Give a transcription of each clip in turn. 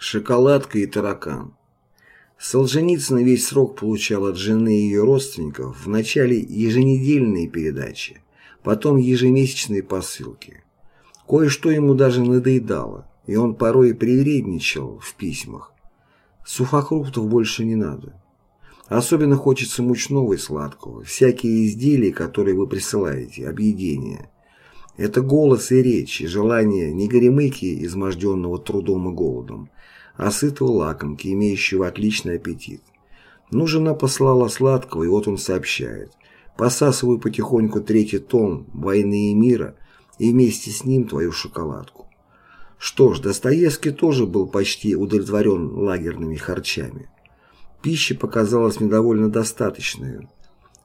Шоколадка и таракан. Солженицын весь срок получал от жены и ее родственников вначале еженедельные передачи, потом ежемесячные посылки. Кое-что ему даже надоедало, и он порой привередничал в письмах. Сухофруктов больше не надо. Особенно хочется мучного и сладкого, всякие изделия, которые вы присылаете, объедения. Это голос и речь, и желание не горемыки, изможденного трудом и голодом, а сытого лакомки, имеющего отличный аппетит. Ну, жена послала сладкого, и вот он сообщает. Посасываю потихоньку третий том «Войны и мира» и вместе с ним твою шоколадку. Что ж, Достоевский тоже был почти удовлетворен лагерными харчами. Пищи показалась мне довольно достаточной.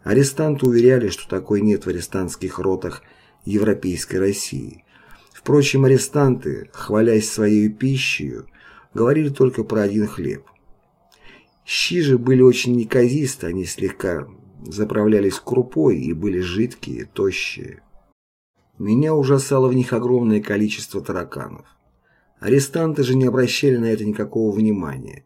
Арестанты уверяли, что такой нет в арестантских ротах европейской России. Впрочем, арестанты, хвалясь своей пищей, говорили только про один хлеб. Щи же были очень неказисты, они слегка заправлялись крупой и были жидкие, тощие. Меня ужасало в них огромное количество тараканов. Арестанты же не обращали на это никакого внимания.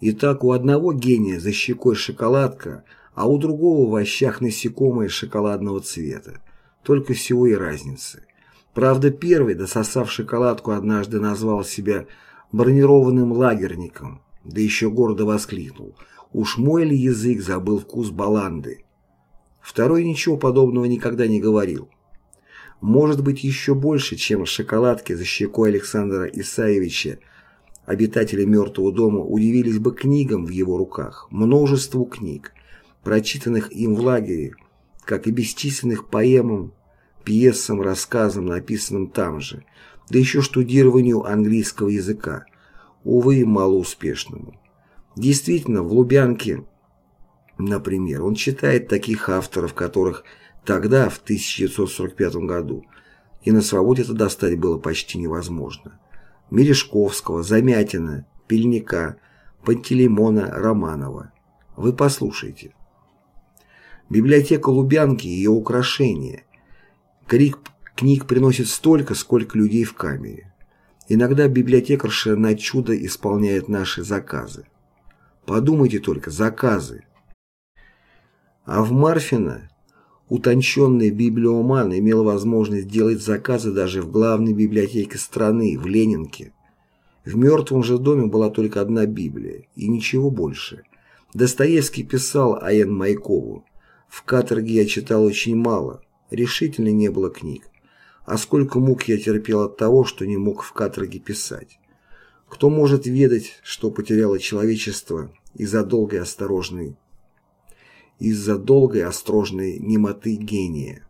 И так у одного гения за щекой шоколадка, а у другого в ощах насекомые шоколадного цвета. Только всего и разницы. Правда, первый, дососав шоколадку, однажды назвал себя бронированным лагерником, да еще гордо воскликнул «Уж мой ли язык забыл вкус баланды?» Второй ничего подобного никогда не говорил. Может быть, еще больше, чем шоколадки за щекой Александра Исаевича, обитатели мертвого дома удивились бы книгам в его руках, множеству книг, прочитанных им в лагере, как и бесчисленных поэмам, пьесам, рассказам, написанным там же, да еще штудированию английского языка, увы, малоуспешному. Действительно, в Лубянке, например, он читает таких авторов, которых тогда, в 1945 году, и на свободе это достать было почти невозможно. Мережковского, Замятина, Пельника, Пантелеймона, Романова. Вы послушайте. Библиотека Лубянки и ее украшения. Крик книг приносит столько, сколько людей в камере. Иногда библиотекарша на чудо исполняет наши заказы. Подумайте только, заказы. А в Марфино утонченный библиоман имел возможность делать заказы даже в главной библиотеке страны, в Ленинке. В мертвом же доме была только одна Библия, и ничего больше. Достоевский писал А.Н. Майкову в каторге я читал очень мало, решительно не было книг. А сколько мук я терпел от того, что не мог в каторге писать. Кто может ведать, что потеряло человечество из-за долгой осторожной из-за долгой осторожной немоты гения?